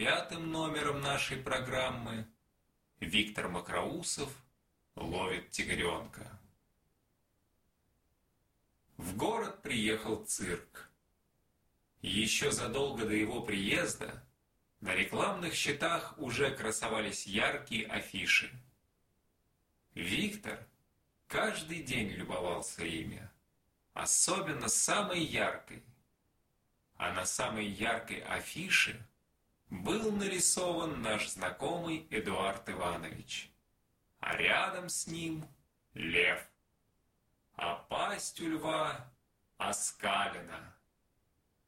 пятым номером нашей программы Виктор Макроусов ловит тигренка. В город приехал цирк. Еще задолго до его приезда на рекламных щитах уже красовались яркие афиши. Виктор каждый день любовался ими, особенно самой яркой. А на самой яркой афише был нарисован наш знакомый Эдуард Иванович, а рядом с ним лев, а пасть у льва оскалена,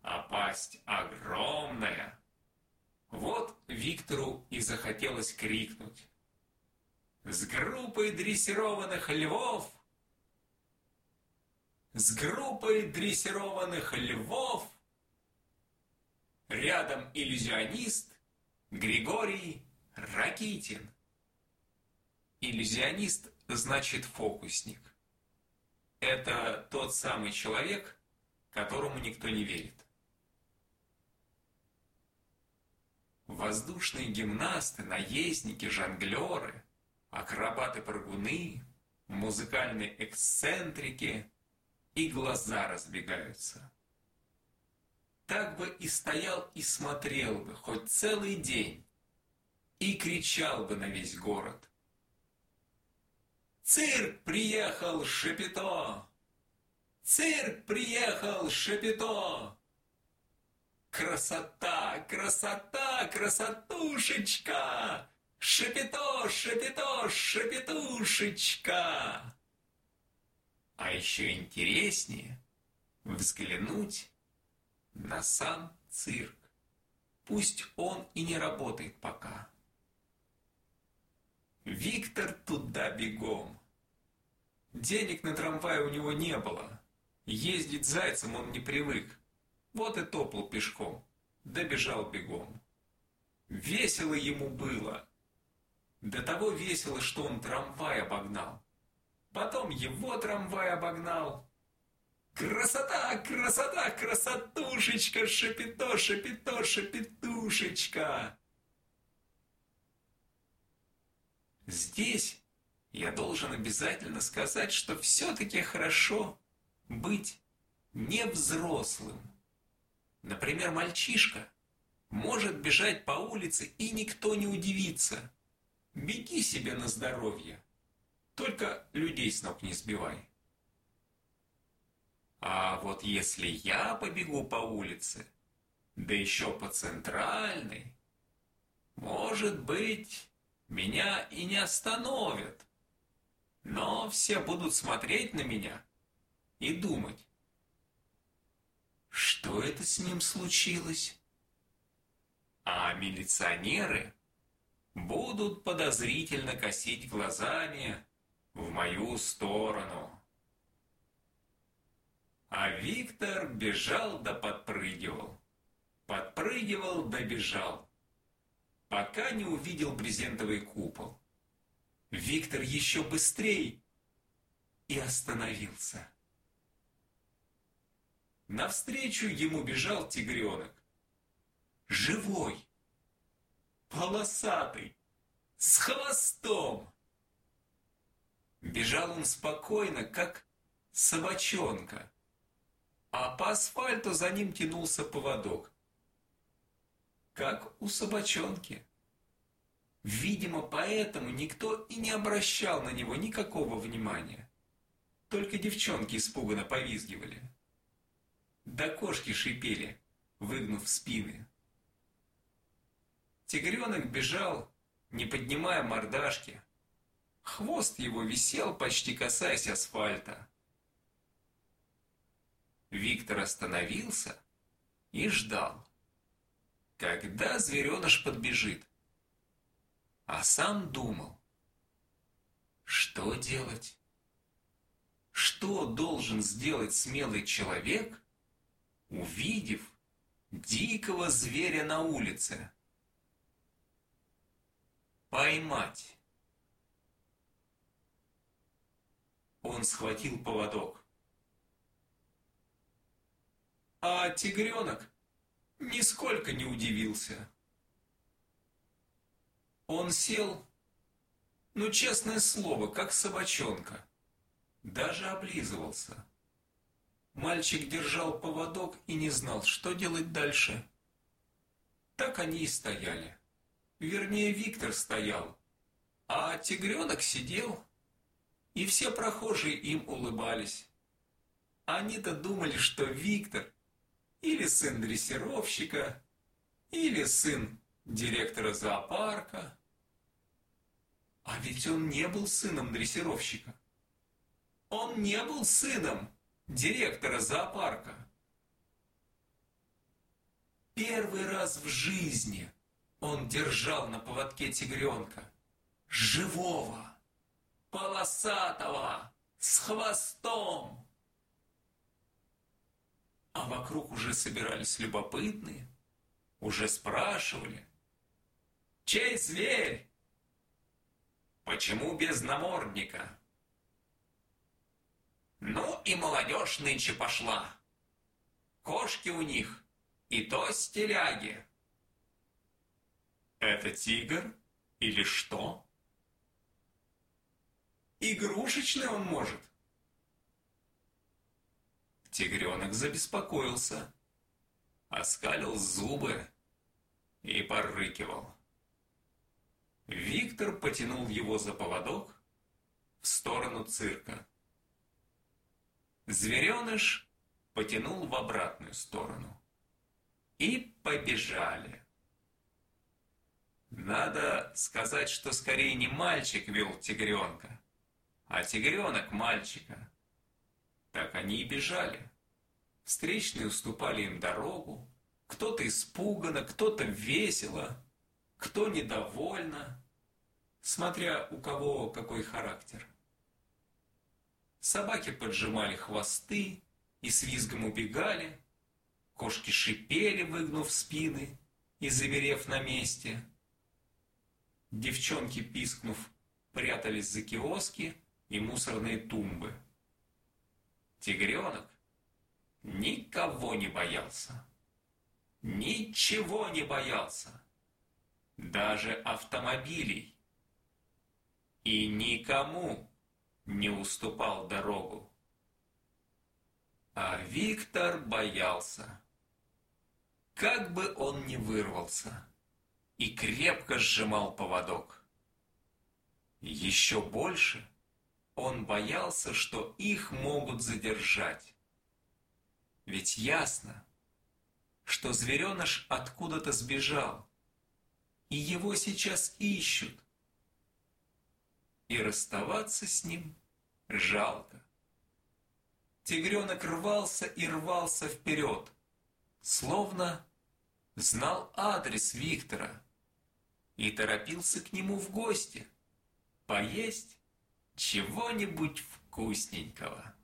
а пасть огромная. Вот Виктору и захотелось крикнуть. С группой дрессированных львов с группой дрессированных львов Рядом иллюзионист Григорий Ракитин. Иллюзионист значит фокусник. Это тот самый человек, которому никто не верит. Воздушные гимнасты, наездники, жонглеры, акробаты-прыгуны, музыкальные эксцентрики и глаза разбегаются так бы и стоял и смотрел бы хоть целый день и кричал бы на весь город. «Цирк приехал, Шапито! Цирк приехал, Шапито! Красота, красота, красотушечка! Шапито, шапито, шапитушечка!» А еще интереснее взглянуть на сам цирк. Пусть он и не работает пока. Виктор туда бегом. Денег на трамвай у него не было. Ездить зайцем он не привык. Вот и топал пешком. Добежал бегом. Весело ему было. До того весело, что он трамвай обогнал. Потом его трамвай обогнал. Красота, красота, красотушечка, шапито, шапито, шапитушечка. Здесь я должен обязательно сказать, что все-таки хорошо быть не взрослым. Например, мальчишка может бежать по улице, и никто не удивится. Беги себе на здоровье. Только людей с ног не сбивай. А вот если я побегу по улице, да еще по центральной, может быть, меня и не остановят. Но все будут смотреть на меня и думать, что это с ним случилось? А милиционеры будут подозрительно косить глазами в мою сторону. Виктор бежал да подпрыгивал. Подпрыгивал да бежал. Пока не увидел брезентовый купол. Виктор еще быстрее и остановился. Навстречу ему бежал тигренок. Живой, полосатый, с хвостом. Бежал он спокойно, как собачонка а по асфальту за ним тянулся поводок. Как у собачонки. Видимо, поэтому никто и не обращал на него никакого внимания. Только девчонки испуганно повизгивали. Да кошки шипели, выгнув спины. Тигренок бежал, не поднимая мордашки. Хвост его висел, почти касаясь асфальта. Виктор остановился и ждал, когда звереныш подбежит. А сам думал, что делать? Что должен сделать смелый человек, увидев дикого зверя на улице? Поймать. Он схватил поводок. А тигренок нисколько не удивился. Он сел, ну, честное слово, как собачонка. Даже облизывался. Мальчик держал поводок и не знал, что делать дальше. Так они и стояли. Вернее, Виктор стоял, а тигренок сидел, и все прохожие им улыбались. Они-то думали, что Виктор или сын дрессировщика, или сын директора зоопарка. А ведь он не был сыном дрессировщика. Он не был сыном директора зоопарка. Первый раз в жизни он держал на поводке тигренка, живого, полосатого, с хвостом. А вокруг уже собирались любопытные, уже спрашивали, «Чей зверь? Почему без намордника?» Ну и молодежь нынче пошла. Кошки у них и то стиляги. Это тигр или что? Игрушечный он может. Тигренок забеспокоился, оскалил зубы и порыкивал. Виктор потянул его за поводок в сторону цирка. Звереныш потянул в обратную сторону. И побежали. Надо сказать, что скорее не мальчик вел тигренка, а тигренок мальчика. Так они и бежали. Встречные уступали им дорогу. Кто-то испуганно, кто-то весело, кто недовольно, смотря у кого какой характер. Собаки поджимали хвосты и с визгом убегали. Кошки шипели, выгнув спины и замерев на месте. Девчонки, пискнув, прятались за киоски и мусорные тумбы. Тигренок никого не боялся. Ничего не боялся. Даже автомобилей. И никому не уступал дорогу. А Виктор боялся. Как бы он ни вырвался, и крепко сжимал поводок. Еще больше он боялся, что их могут задержать. Ведь ясно, что звереныш откуда-то сбежал, и его сейчас ищут и расставаться с ним жалко. Тигренок рвался и рвался вперед, словно знал адрес Виктора и торопился к нему в гости, поесть чего-нибудь вкусненького.